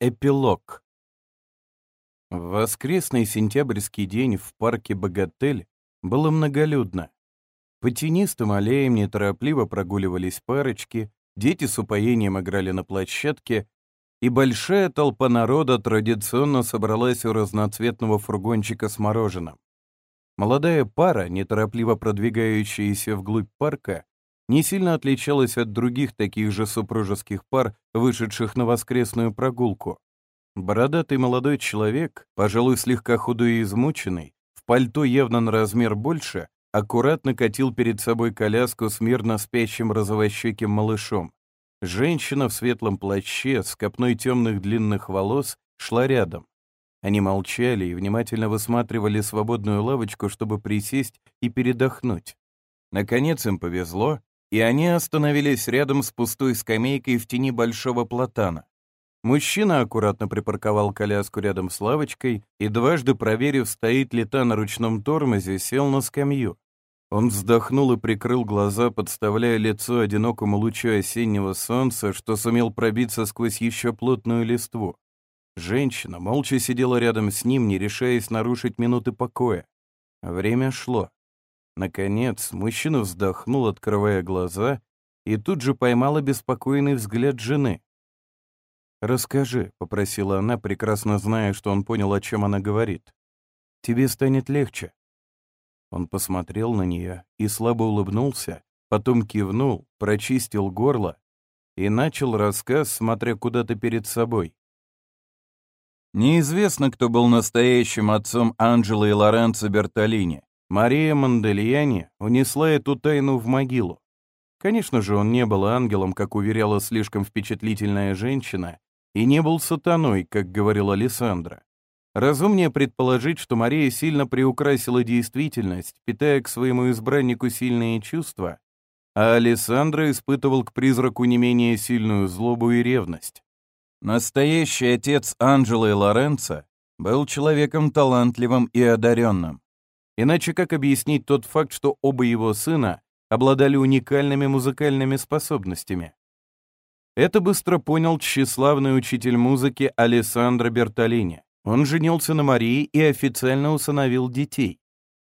Эпилог. В воскресный сентябрьский день в парке «Богатель» было многолюдно. По тенистым аллеям неторопливо прогуливались парочки, дети с упоением играли на площадке, и большая толпа народа традиционно собралась у разноцветного фургончика с мороженым. Молодая пара, неторопливо продвигающаяся вглубь парка, не сильно отличалась от других таких же супружеских пар, вышедших на воскресную прогулку. Бородатый молодой человек, пожалуй, слегка худой и измученный, в пальто явно на размер больше, аккуратно катил перед собой коляску с мирно спящим розовощеким малышом. Женщина в светлом плаще с копной темных длинных волос шла рядом. Они молчали и внимательно высматривали свободную лавочку, чтобы присесть и передохнуть. Наконец им повезло, и они остановились рядом с пустой скамейкой в тени большого платана. Мужчина аккуратно припарковал коляску рядом с лавочкой и, дважды проверив, стоит ли та на ручном тормозе, сел на скамью. Он вздохнул и прикрыл глаза, подставляя лицо одинокому лучу осеннего солнца, что сумел пробиться сквозь еще плотную листву. Женщина молча сидела рядом с ним, не решаясь нарушить минуты покоя. Время шло. Наконец, мужчина вздохнул, открывая глаза, и тут же поймала беспокойный взгляд жены. «Расскажи», — попросила она, прекрасно зная, что он понял, о чем она говорит. «Тебе станет легче». Он посмотрел на нее и слабо улыбнулся, потом кивнул, прочистил горло и начал рассказ, смотря куда-то перед собой. Неизвестно, кто был настоящим отцом Анджелы и Лоренцо Бертолини. Мария Мандельяни унесла эту тайну в могилу. Конечно же, он не был ангелом, как уверяла слишком впечатлительная женщина, и не был сатаной, как говорила Александра. Разумнее предположить, что Мария сильно приукрасила действительность, питая к своему избраннику сильные чувства, а Александра испытывал к призраку не менее сильную злобу и ревность. Настоящий отец Анджелы и Лоренцо был человеком талантливым и одаренным. Иначе как объяснить тот факт, что оба его сына обладали уникальными музыкальными способностями? Это быстро понял тщеславный учитель музыки Алессандро Бертолини. Он женился на Марии и официально усыновил детей.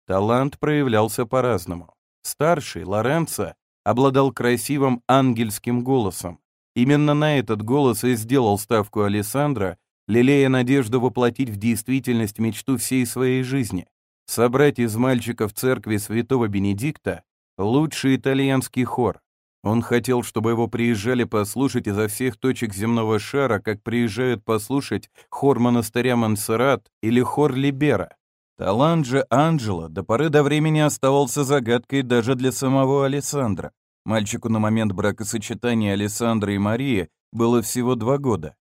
Талант проявлялся по-разному. Старший, Лоренцо, обладал красивым ангельским голосом. Именно на этот голос и сделал ставку Алессандро, лелея надежду воплотить в действительность мечту всей своей жизни собрать из мальчиков церкви святого Бенедикта лучший итальянский хор. Он хотел, чтобы его приезжали послушать изо всех точек земного шара, как приезжают послушать хор монастыря Монсеррат или хор Либера. Талант же Анджело до поры до времени оставался загадкой даже для самого Алессандра. Мальчику на момент бракосочетания Алессандра и Марии было всего два года.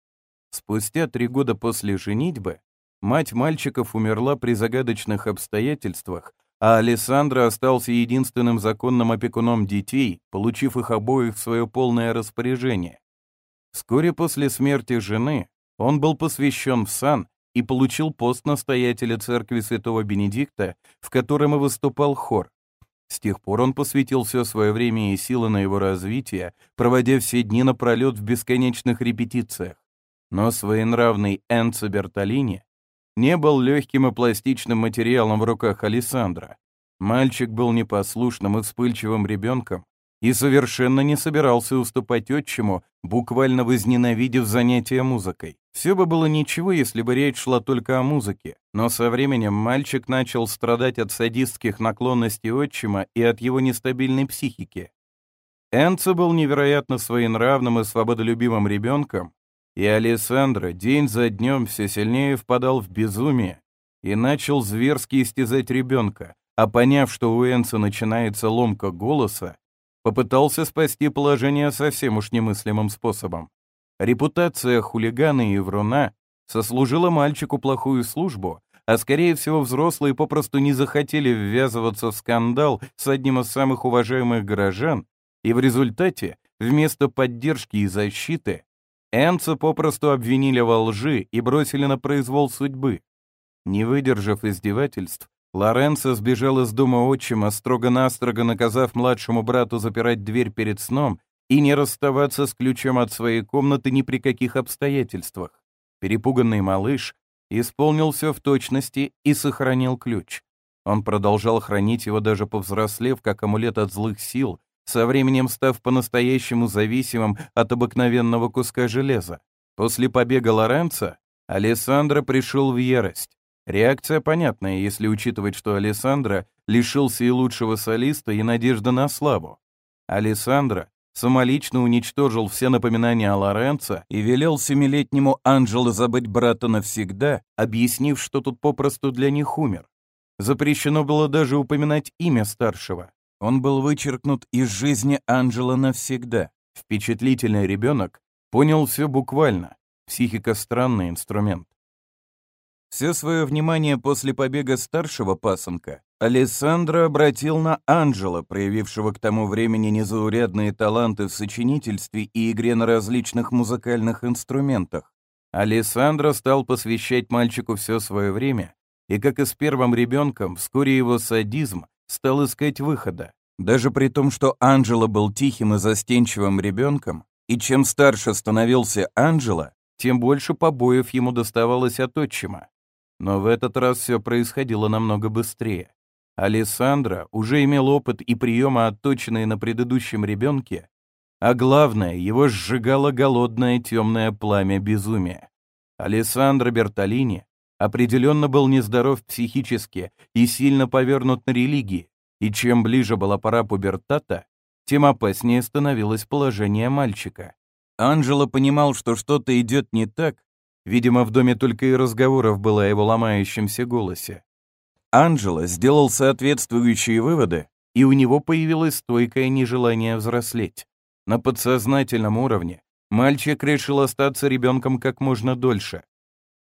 Спустя три года после женитьбы Мать мальчиков умерла при загадочных обстоятельствах, а Алессандро остался единственным законным опекуном детей, получив их обоих в свое полное распоряжение. Вскоре после смерти жены он был посвящен в сан и получил пост настоятеля церкви святого Бенедикта, в котором и выступал хор. С тех пор он посвятил все свое время и силы на его развитие, проводя все дни напролет в бесконечных репетициях. Но своенравный Энцо Бертолини не был легким и пластичным материалом в руках Александра. Мальчик был непослушным и вспыльчивым ребенком и совершенно не собирался уступать отчиму, буквально возненавидев занятия музыкой. Все бы было ничего, если бы речь шла только о музыке, но со временем мальчик начал страдать от садистских наклонностей отчима и от его нестабильной психики. Энцо был невероятно своенравным и свободолюбивым ребенком, и Алессандро день за днем все сильнее впадал в безумие и начал зверски истязать ребенка, а поняв, что у Энса начинается ломка голоса, попытался спасти положение совсем уж немыслимым способом. Репутация хулигана и вруна сослужила мальчику плохую службу, а скорее всего взрослые попросту не захотели ввязываться в скандал с одним из самых уважаемых горожан, и в результате вместо поддержки и защиты Энца попросту обвинили во лжи и бросили на произвол судьбы. Не выдержав издевательств, Лоренцо сбежал из дома отчима, строго-настрого наказав младшему брату запирать дверь перед сном и не расставаться с ключом от своей комнаты ни при каких обстоятельствах. Перепуганный малыш исполнил все в точности и сохранил ключ. Он продолжал хранить его даже повзрослев, как амулет от злых сил, со временем став по-настоящему зависимым от обыкновенного куска железа. После побега Лоренца Алессандро пришел в ярость. Реакция понятная, если учитывать, что Алессандро лишился и лучшего солиста, и надежды на славу. Алессандро самолично уничтожил все напоминания о Лоренцо и велел семилетнему Анджело забыть брата навсегда, объяснив, что тут попросту для них умер. Запрещено было даже упоминать имя старшего. Он был вычеркнут из жизни Анджела навсегда. Впечатлительный ребенок понял все буквально. Психика — странный инструмент. Все свое внимание после побега старшего пасынка Алессандро обратил на Анджела, проявившего к тому времени незаурядные таланты в сочинительстве и игре на различных музыкальных инструментах. Алессандро стал посвящать мальчику все свое время, и, как и с первым ребенком, вскоре его садизм стал искать выхода. Даже при том, что Анджело был тихим и застенчивым ребенком, и чем старше становился Анджело, тем больше побоев ему доставалось от отчима. Но в этот раз все происходило намного быстрее. Алессандро уже имел опыт и приемы, отточенные на предыдущем ребенке, а главное, его сжигало голодное темное пламя безумия. Алессандро Бертолини определенно был нездоров психически и сильно повернут на религии, и чем ближе была пора пубертата, тем опаснее становилось положение мальчика. Анджело понимал, что что-то идет не так, видимо, в доме только и разговоров было о его ломающемся голосе. Анджело сделал соответствующие выводы, и у него появилось стойкое нежелание взрослеть. На подсознательном уровне мальчик решил остаться ребенком как можно дольше.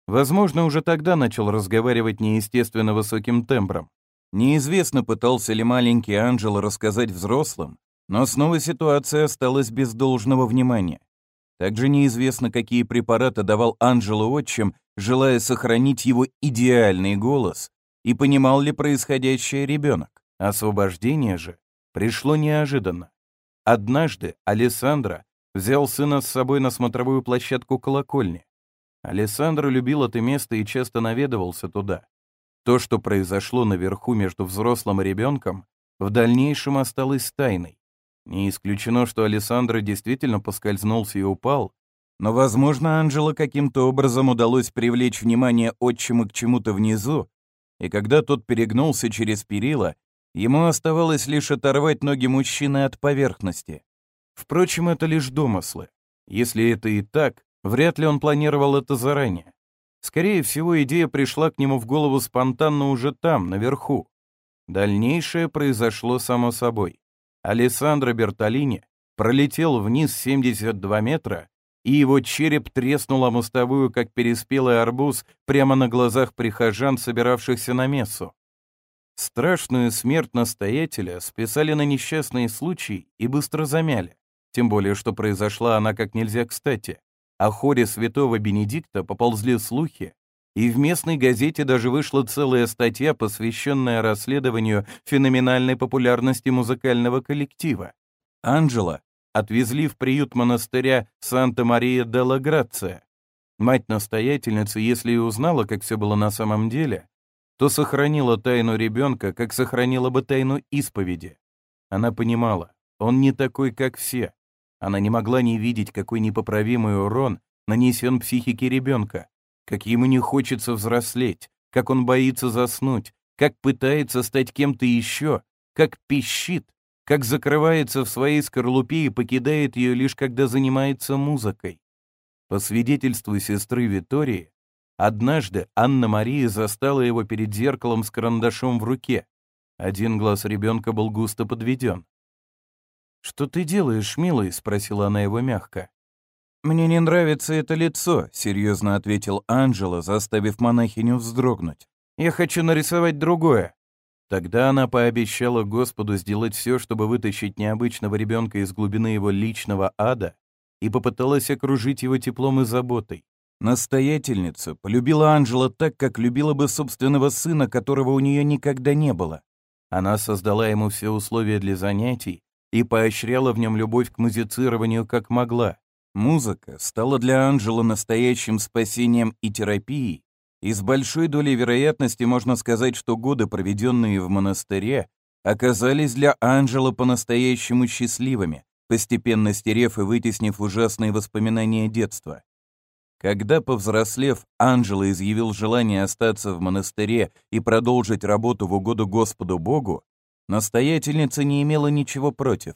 Возможно, уже тогда начал разговаривать неестественно высоким тембром. Неизвестно, пытался ли маленький Анджело рассказать взрослым, но снова ситуация осталась без должного внимания. Также неизвестно, какие препараты давал Анджело отчим, желая сохранить его идеальный голос и понимал ли происходящее ребенок. Освобождение же пришло неожиданно. Однажды Алессандро взял сына с собой на смотровую площадку колокольни. Алессандро любил это место и часто наведывался туда. То, что произошло наверху между взрослым и ребенком, в дальнейшем осталось тайной. Не исключено, что Алессандро действительно поскользнулся и упал, но, возможно, Анджело каким-то образом удалось привлечь внимание отчима к чему-то внизу, и когда тот перегнулся через перила, ему оставалось лишь оторвать ноги мужчины от поверхности. Впрочем, это лишь домыслы. Если это и так, вряд ли он планировал это заранее. Скорее всего, идея пришла к нему в голову спонтанно уже там, наверху. Дальнейшее произошло само собой. Алессандро Бертолини пролетел вниз 72 метра и его череп треснул о мостовую, как переспелый арбуз, прямо на глазах прихожан, собиравшихся на мессу. Страшную смерть настоятеля списали на несчастный случай и быстро замяли, тем более, что произошла она как нельзя кстати. О хоре святого Бенедикта поползли слухи, и в местной газете даже вышла целая статья, посвященная расследованию феноменальной популярности музыкального коллектива. Анджела отвезли в приют монастыря Санта-Мария-де-ла-Грация. Мать-настоятельница, если и узнала, как все было на самом деле, то сохранила тайну ребенка, как сохранила бы тайну исповеди. Она понимала, он не такой, как все. Она не могла не видеть, какой непоправимый урон нанесен психике ребенка, как ему не хочется взрослеть, как он боится заснуть, как пытается стать кем-то еще, как пищит, как закрывается в своей скорлупе и покидает ее лишь когда занимается музыкой. По свидетельству сестры Витории, однажды Анна-Мария застала его перед зеркалом с карандашом в руке. Один глаз ребенка был густо подведен. «Что ты делаешь, милый?» — спросила она его мягко. «Мне не нравится это лицо», — серьезно ответил Анджело, заставив монахиню вздрогнуть. «Я хочу нарисовать другое». Тогда она пообещала Господу сделать все, чтобы вытащить необычного ребенка из глубины его личного ада и попыталась окружить его теплом и заботой. Настоятельница полюбила Анжела так, как любила бы собственного сына, которого у нее никогда не было. Она создала ему все условия для занятий и поощряла в нем любовь к музицированию как могла. Музыка стала для Анджела настоящим спасением и терапией, и с большой долей вероятности можно сказать, что годы, проведенные в монастыре, оказались для Анджела по-настоящему счастливыми, постепенно стерев и вытеснив ужасные воспоминания детства. Когда, повзрослев, Анджело изъявил желание остаться в монастыре и продолжить работу в угоду Господу Богу, настоятельница не имела ничего против.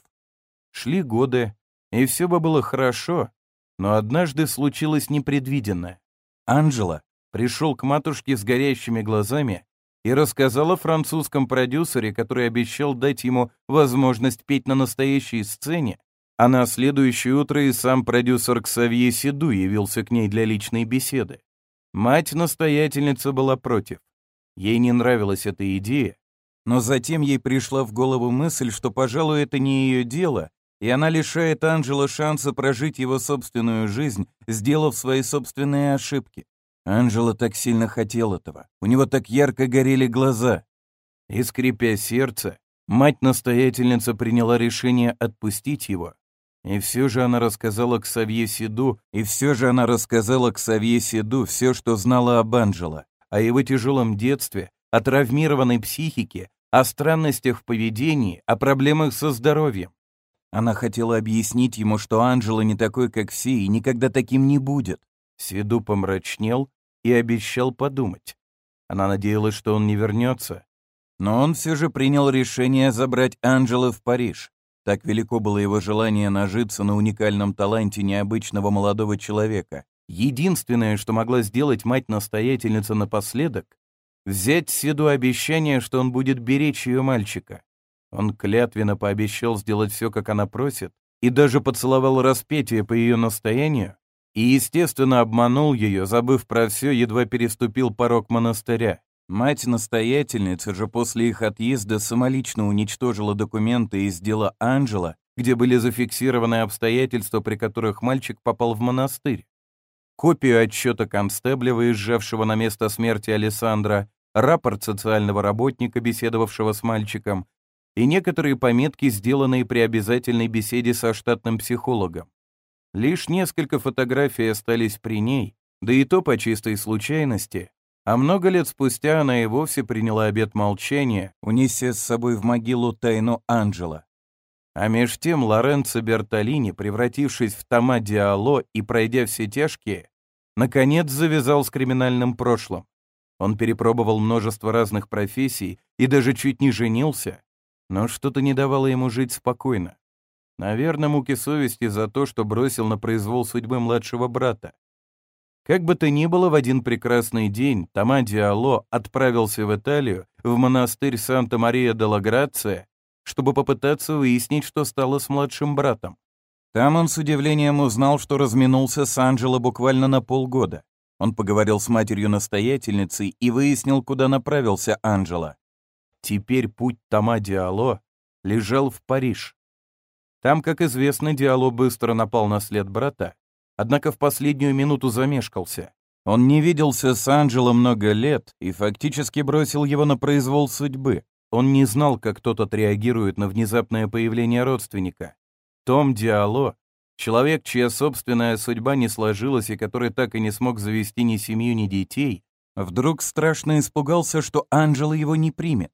Шли годы, и все бы было хорошо, но однажды случилось непредвиденное. Анджело пришел к матушке с горящими глазами и рассказал о французском продюсере, который обещал дать ему возможность петь на настоящей сцене, а на следующее утро и сам продюсер Ксавье Сиду явился к ней для личной беседы. Мать-настоятельница была против. Ей не нравилась эта идея, но затем ей пришла в голову мысль, что, пожалуй, это не ее дело, и она лишает Анджела шанса прожить его собственную жизнь, сделав свои собственные ошибки. Анджела так сильно хотел этого, у него так ярко горели глаза. И, скрипя сердце, мать-настоятельница приняла решение отпустить его, и все же она рассказала к Савье Сиду, и все же она рассказала к Савье Сиду все, что знала об Анджело, о его тяжелом детстве, о травмированной психике, о странностях в поведении, о проблемах со здоровьем. Она хотела объяснить ему, что Анджело не такой, как все, и никогда таким не будет. Сиду помрачнел и обещал подумать. Она надеялась, что он не вернется. Но он все же принял решение забрать Анджело в Париж. Так велико было его желание нажиться на уникальном таланте необычного молодого человека. Единственное, что могла сделать мать-настоятельница напоследок, взять Седу обещание, что он будет беречь ее мальчика. Он клятвенно пообещал сделать все, как она просит, и даже поцеловал распятие по ее настоянию, и, естественно, обманул ее, забыв про все, едва переступил порог монастыря. Мать-настоятельница же после их отъезда самолично уничтожила документы из дела Анджела, где были зафиксированы обстоятельства, при которых мальчик попал в монастырь. Копию отчета констебля, выезжавшего на место смерти Александра, рапорт социального работника, беседовавшего с мальчиком, и некоторые пометки, сделанные при обязательной беседе со штатным психологом. Лишь несколько фотографий остались при ней, да и то по чистой случайности, а много лет спустя она и вовсе приняла обет молчания, унеся с собой в могилу тайну Анджела. А меж тем Лоренцо Бертолини, превратившись в Тома Диало и пройдя все тяжкие, наконец завязал с криминальным прошлым. Он перепробовал множество разных профессий и даже чуть не женился, но что-то не давало ему жить спокойно. Наверное, муки совести за то, что бросил на произвол судьбы младшего брата. Как бы то ни было, в один прекрасный день Тома Диало отправился в Италию, в монастырь Санта-Мария-де-Ла-Грация, чтобы попытаться выяснить, что стало с младшим братом. Там он с удивлением узнал, что разминулся с Анджело буквально на полгода. Он поговорил с матерью-настоятельницей и выяснил, куда направился Анджело. Теперь путь Тома Диало лежал в Париж. Там, как известно, Диало быстро напал на след брата, однако в последнюю минуту замешкался. Он не виделся с Анджело много лет и фактически бросил его на произвол судьбы. Он не знал, как тот отреагирует на внезапное появление родственника. Том Диало, человек, чья собственная судьба не сложилась и который так и не смог завести ни семью, ни детей, вдруг страшно испугался, что Анджело его не примет.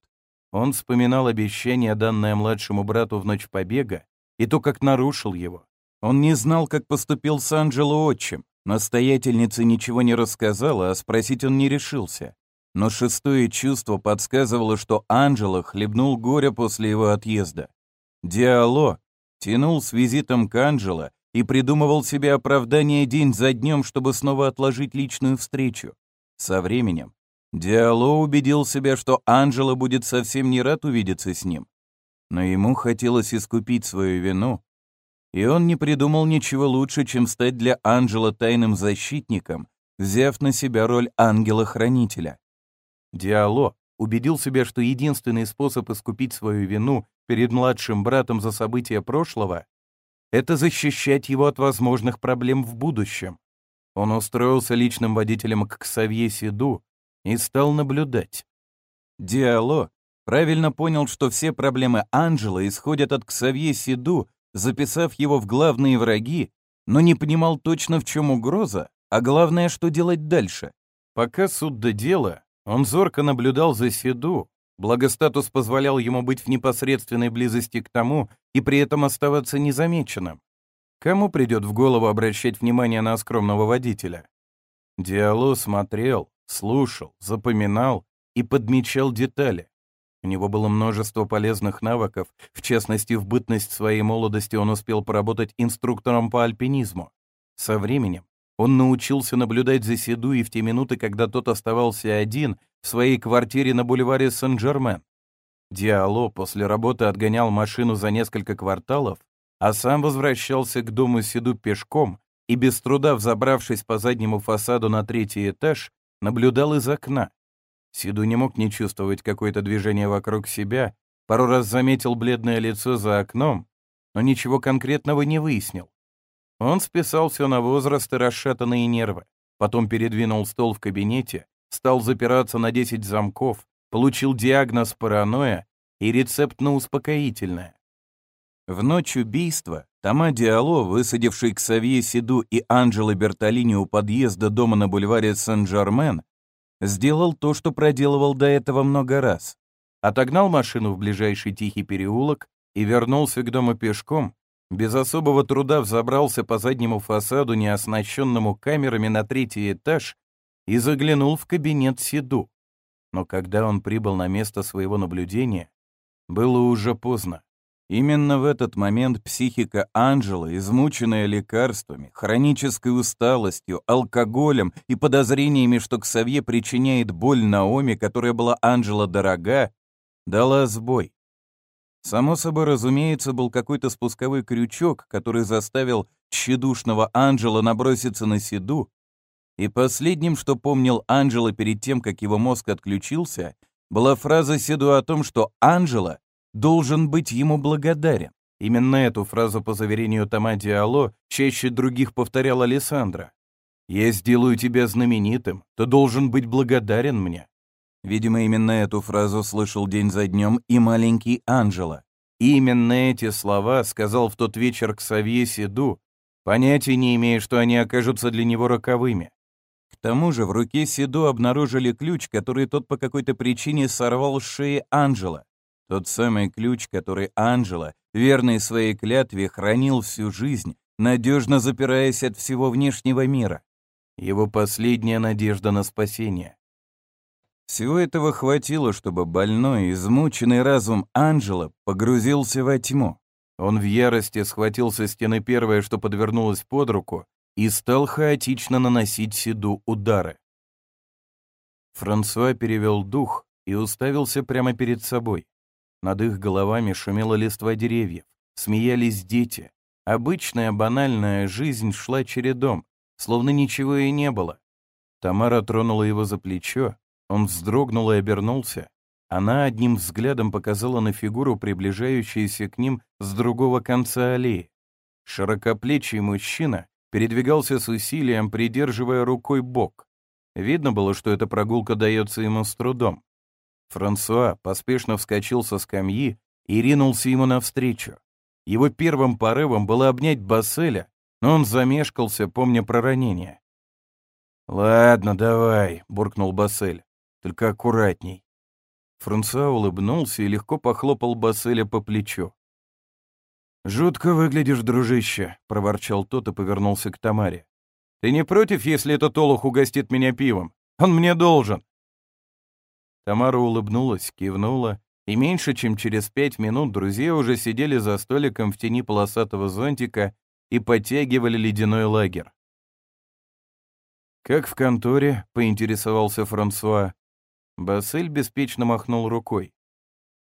Он вспоминал обещание, данное младшему брату в ночь побега, и то, как нарушил его. Он не знал, как поступил с Анджело отчим. Настоятельница ничего не рассказала, а спросить он не решился. Но шестое чувство подсказывало, что Анджело хлебнул горя после его отъезда. Диало тянул с визитом к Анджело и придумывал себе оправдание день за днем, чтобы снова отложить личную встречу. Со временем Диало убедил себя, что Анджело будет совсем не рад увидеться с ним. Но ему хотелось искупить свою вину и он не придумал ничего лучше, чем стать для Анджела тайным защитником, взяв на себя роль ангела-хранителя. Диало убедил себя, что единственный способ искупить свою вину перед младшим братом за события прошлого — это защищать его от возможных проблем в будущем. Он устроился личным водителем к Ксавье Сиду и стал наблюдать. Диало правильно понял, что все проблемы Анджела исходят от Ксавье Сиду записав его в главные враги, но не понимал точно, в чем угроза, а главное, что делать дальше. Пока суд до дела, он зорко наблюдал за Седу, благо статус позволял ему быть в непосредственной близости к тому и при этом оставаться незамеченным. Кому придет в голову обращать внимание на скромного водителя? Диало смотрел, слушал, запоминал и подмечал детали. У него было множество полезных навыков, в частности, в бытность своей молодости он успел поработать инструктором по альпинизму. Со временем он научился наблюдать за Седу и в те минуты, когда тот оставался один в своей квартире на бульваре Сен-Жермен. Диало после работы отгонял машину за несколько кварталов, а сам возвращался к дому Седу пешком и, без труда взобравшись по заднему фасаду на третий этаж, наблюдал из окна. Сиду не мог не чувствовать какое-то движение вокруг себя, пару раз заметил бледное лицо за окном, но ничего конкретного не выяснил. Он списал все на возраст и расшатанные нервы, потом передвинул стол в кабинете, стал запираться на 10 замков, получил диагноз паранойя и рецепт на успокоительное. В ночь убийства Тома Диало, высадивший к Савье Сиду и Анджело Бертолини у подъезда дома на бульваре Сен-Жермен, сделал то, что проделывал до этого много раз. Отогнал машину в ближайший тихий переулок и вернулся к дому пешком, без особого труда взобрался по заднему фасаду, не оснащенному камерами на третий этаж, и заглянул в кабинет Сиду. Но когда он прибыл на место своего наблюдения, было уже поздно. Именно в этот момент психика Анджела, измученная лекарствами, хронической усталостью, алкоголем и подозрениями, что Ксавье причиняет боль Наоми, которая была Анджела дорога, дала сбой. Само собой, разумеется, был какой-то спусковой крючок, который заставил тщедушного Анджела наброситься на Седу, и последним, что помнил Анджела перед тем, как его мозг отключился, была фраза Седу о том, что Анджела должен быть ему благодарен. Именно эту фразу, по заверению Тома Диало, чаще других повторял Алессандро. «Я сделаю тебя знаменитым, ты должен быть благодарен мне». Видимо, именно эту фразу слышал день за днем и маленький Анджело. И именно эти слова сказал в тот вечер к Савье Седу, понятия не имея, что они окажутся для него роковыми. К тому же в руке Седу обнаружили ключ, который тот по какой-то причине сорвал с шеи Анджела. Тот самый ключ, который Анджела, верный своей клятве, хранил всю жизнь, надежно запираясь от всего внешнего мира. Его последняя надежда на спасение. Всего этого хватило, чтобы больной, измученный разум Анджела погрузился во тьму. Он в ярости схватил со стены первое, что подвернулось под руку, и стал хаотично наносить Седу удары. Франсуа перевел дух и уставился прямо перед собой. Над их головами шумела листва деревьев, смеялись дети. Обычная банальная жизнь шла чередом, словно ничего и не было. Тамара тронула его за плечо, он вздрогнул и обернулся. Она одним взглядом показала на фигуру, приближающуюся к ним с другого конца аллеи. Широкоплечий мужчина передвигался с усилием, придерживая рукой бок. Видно было, что эта прогулка дается ему с трудом. Франсуа поспешно вскочил со скамьи и ринулся ему навстречу. Его первым порывом было обнять Басселя, но он замешкался, помня про ранение. «Ладно, давай», — буркнул Бассель, — «только аккуратней». Франсуа улыбнулся и легко похлопал Басселя по плечу. «Жутко выглядишь, дружище», — проворчал тот и повернулся к Тамаре. «Ты не против, если этот олух угостит меня пивом? Он мне должен». Тамара улыбнулась, кивнула, и меньше чем через пять минут друзья уже сидели за столиком в тени полосатого зонтика и подтягивали ледяной лагерь. «Как в конторе?» — поинтересовался Франсуа. Бассель беспечно махнул рукой.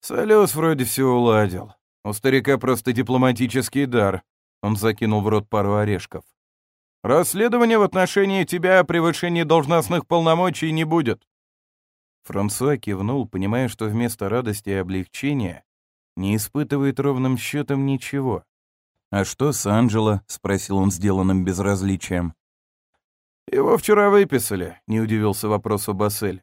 «Солёс вроде все уладил. У старика просто дипломатический дар». Он закинул в рот пару орешков. «Расследование в отношении тебя о превышении должностных полномочий не будет. Франсуа кивнул, понимая, что вместо радости и облегчения не испытывает ровным счетом ничего. «А что с Анджело?» — спросил он сделанным безразличием. «Его вчера выписали», — не удивился вопросу Бассель.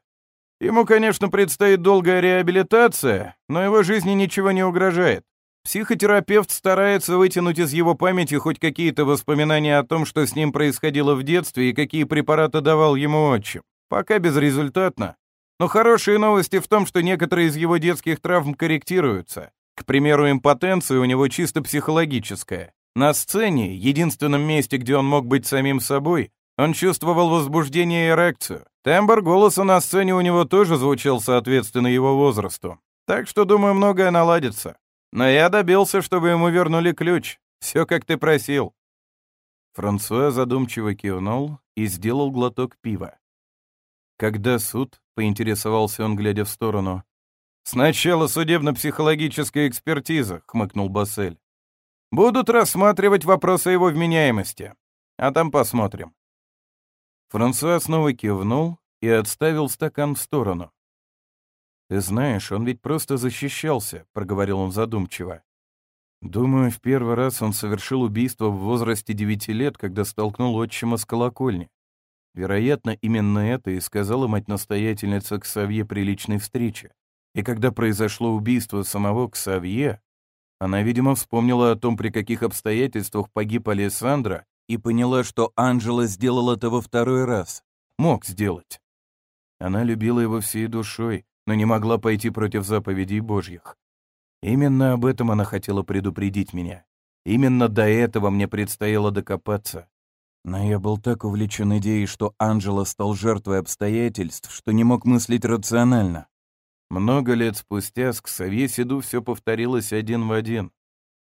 «Ему, конечно, предстоит долгая реабилитация, но его жизни ничего не угрожает. Психотерапевт старается вытянуть из его памяти хоть какие-то воспоминания о том, что с ним происходило в детстве и какие препараты давал ему отчим. Пока безрезультатно. Но хорошие новости в том, что некоторые из его детских травм корректируются. К примеру, импотенция у него чисто психологическая. На сцене, единственном месте, где он мог быть самим собой, он чувствовал возбуждение и эрекцию. Тембр голоса на сцене у него тоже звучал соответственно его возрасту. Так что, думаю, многое наладится. Но я добился, чтобы ему вернули ключ. Все, как ты просил». Франсуа задумчиво кивнул и сделал глоток пива. «Когда суд?» — поинтересовался он, глядя в сторону. «Сначала судебно-психологическая экспертиза», — хмыкнул Бассель. «Будут рассматривать вопросы его вменяемости. А там посмотрим». Франсуа снова кивнул и отставил стакан в сторону. «Ты знаешь, он ведь просто защищался», — проговорил он задумчиво. «Думаю, в первый раз он совершил убийство в возрасте девяти лет, когда столкнул отчима с колокольни. Вероятно, именно это и сказала мать-настоятельница Ксавье при личной встрече. И когда произошло убийство самого Ксавье, она, видимо, вспомнила о том, при каких обстоятельствах погиб Алессандро, и поняла, что Анжела сделал это во второй раз. Мог сделать. Она любила его всей душой, но не могла пойти против заповедей Божьих. Именно об этом она хотела предупредить меня. Именно до этого мне предстояло докопаться. Но я был так увлечен идеей, что Анджело стал жертвой обстоятельств, что не мог мыслить рационально. Много лет спустя с Ксавье Седу все повторилось один в один.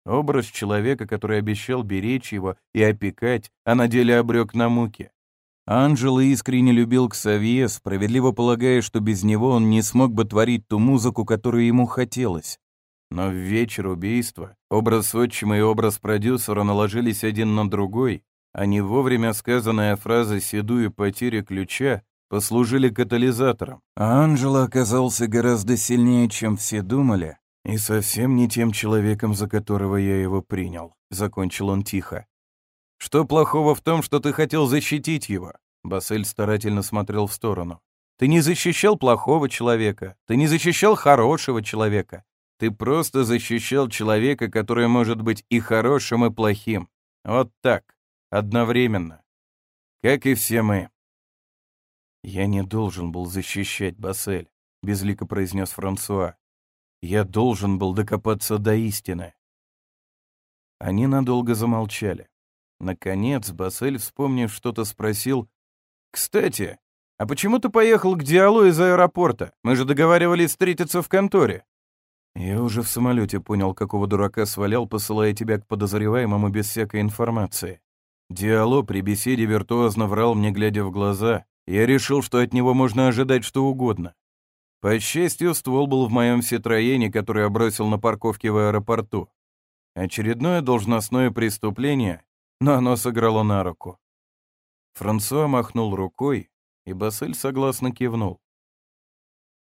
Образ человека, который обещал беречь его и опекать, а на деле обрек на муки. Анджело искренне любил Ксавье, справедливо полагая, что без него он не смог бы творить ту музыку, которую ему хотелось. Но в вечер убийства образ отчима и образ продюсера наложились один на другой, а не вовремя сказанная фраза «седу» и «потеря ключа» послужили катализатором. А Анджело оказался гораздо сильнее, чем все думали, и совсем не тем человеком, за которого я его принял, — закончил он тихо. Что плохого в том, что ты хотел защитить его? Бассель старательно смотрел в сторону. Ты не защищал плохого человека, ты не защищал хорошего человека. Ты просто защищал человека, который может быть и хорошим, и плохим. Вот так, одновременно. Как и все мы. «Я не должен был защищать Бассель», — безлико произнес Франсуа. «Я должен был докопаться до истины». Они надолго замолчали. Наконец, Бассель, вспомнив что-то, спросил, «Кстати, а почему ты поехал к Диалу из аэропорта? Мы же договаривались встретиться в конторе». «Я уже в самолете понял, какого дурака свалял, посылая тебя к подозреваемому без всякой информации. Диало при беседе виртуозно врал мне, глядя в глаза. Я решил, что от него можно ожидать что угодно. По счастью, ствол был в моем сетроене, который я бросил на парковке в аэропорту. Очередное должностное преступление, но оно сыграло на руку. Франсуа махнул рукой, и Бассель согласно кивнул.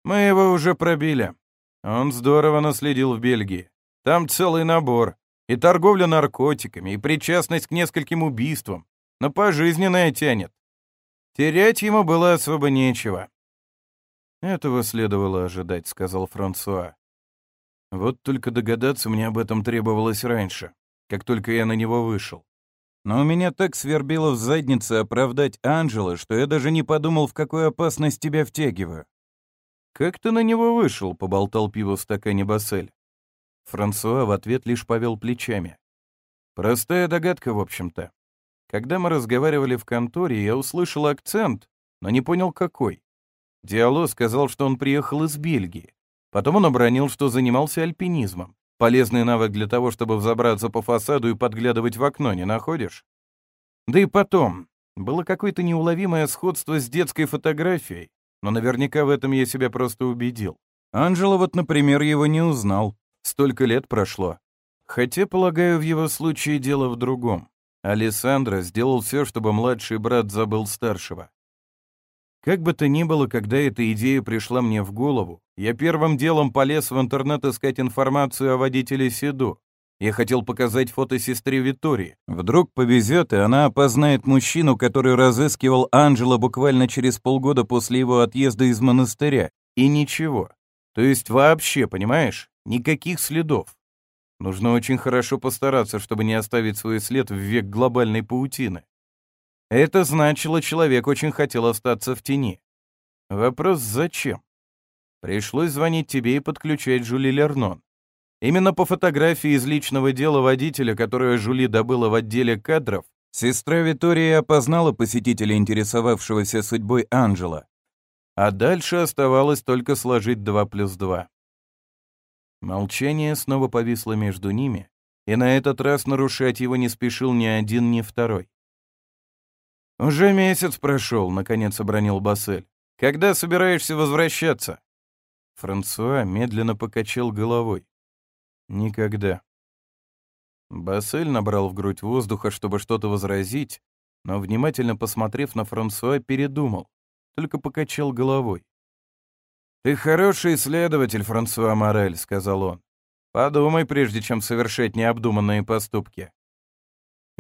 «Мы его уже пробили. Он здорово наследил в Бельгии. Там целый набор. И торговля наркотиками, и причастность к нескольким убийствам. Но пожизненное тянет. Терять ему было особо нечего». «Этого следовало ожидать», — сказал Франсуа. «Вот только догадаться мне об этом требовалось раньше, как только я на него вышел. Но у меня так свербило в заднице оправдать Анджела, что я даже не подумал, в какую опасность тебя втягиваю. «Как ты на него вышел?» — поболтал пиво в стакане Бассель. Франсуа в ответ лишь повел плечами. «Простая догадка, в общем-то. Когда мы разговаривали в конторе, я услышал акцент, но не понял, какой. Диало сказал, что он приехал из Бельгии. Потом он обронил, что занимался альпинизмом. Полезный навык для того, чтобы взобраться по фасаду и подглядывать в окно, не находишь? Да и потом, было какое-то неуловимое сходство с детской фотографией, но наверняка в этом я себя просто убедил. Анжела вот, например, его не узнал. Столько лет прошло. Хотя, полагаю, в его случае дело в другом. Алессандро сделал все, чтобы младший брат забыл старшего. Как бы то ни было, когда эта идея пришла мне в голову, я первым делом полез в интернет искать информацию о водителе Седу. Я хотел показать фото сестре Витории. Вдруг повезет, и она опознает мужчину, который разыскивал Анджела буквально через полгода после его отъезда из монастыря. И ничего. То есть вообще, понимаешь, никаких следов. Нужно очень хорошо постараться, чтобы не оставить свой след в век глобальной паутины. Это значило, человек очень хотел остаться в тени. Вопрос зачем? Пришлось звонить тебе и подключать Жюли Лернон. Именно по фотографии из личного дела водителя, которое Жули добыла в отделе кадров, сестра Витория опознала посетителя, интересовавшегося судьбой Анжела. А дальше оставалось только сложить 2 плюс 2. Молчание снова повисло между ними, и на этот раз нарушать его не спешил ни один, ни второй. «Уже месяц прошел», — наконец обронил Бассель. «Когда собираешься возвращаться?» Франсуа медленно покачал головой. Никогда. Бассель набрал в грудь воздуха, чтобы что-то возразить, но, внимательно посмотрев на Франсуа, передумал, только покачал головой. «Ты хороший исследователь, Франсуа Морель», — сказал он. «Подумай, прежде чем совершать необдуманные поступки».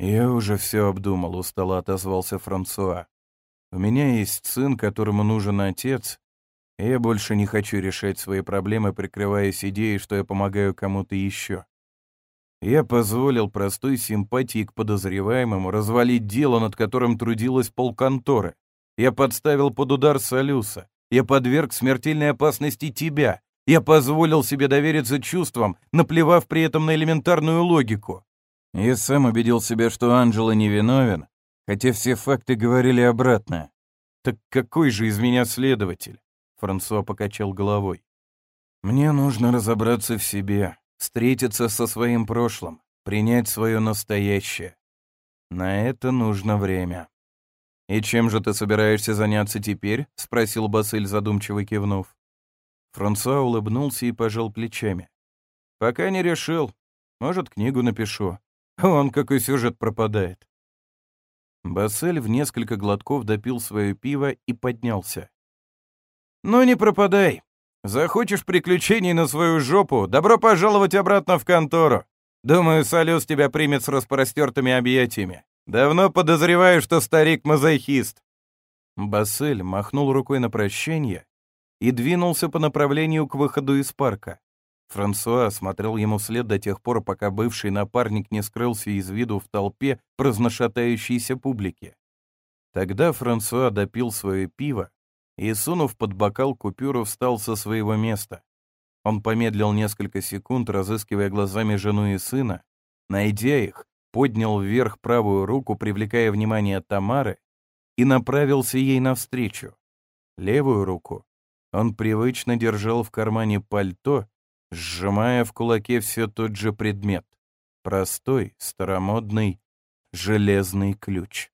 «Я уже все обдумал», — устало отозвался Франсуа. «У меня есть сын, которому нужен отец, я больше не хочу решать свои проблемы, прикрываясь идеей, что я помогаю кому-то еще. Я позволил простой симпатии к подозреваемому развалить дело, над которым трудилась полконторы. Я подставил под удар Салюса. Я подверг смертельной опасности тебя. Я позволил себе довериться чувствам, наплевав при этом на элементарную логику. Я сам убедил себя, что Анджело невиновен, хотя все факты говорили обратное. Так какой же из меня следователь? Франсуа покачал головой. «Мне нужно разобраться в себе, встретиться со своим прошлым, принять свое настоящее. На это нужно время». «И чем же ты собираешься заняться теперь?» — спросил Басыль, задумчиво кивнув. Франсуа улыбнулся и пожал плечами. «Пока не решил. Может, книгу напишу. Он какой сюжет пропадает». Бассель в несколько глотков допил свое пиво и поднялся. «Ну не пропадай. Захочешь приключений на свою жопу, добро пожаловать обратно в контору. Думаю, Солюс тебя примет с распростертыми объятиями. Давно подозреваю, что старик мазохист». Бассель махнул рукой на прощание и двинулся по направлению к выходу из парка. Франсуа смотрел ему вслед до тех пор, пока бывший напарник не скрылся из виду в толпе праздношатающейся публики. Тогда Франсуа допил свое пиво и, сунув под бокал купюру, встал со своего места. Он помедлил несколько секунд, разыскивая глазами жену и сына. Найдя их, поднял вверх правую руку, привлекая внимание Тамары, и направился ей навстречу. Левую руку он привычно держал в кармане пальто, сжимая в кулаке все тот же предмет — простой, старомодный, железный ключ.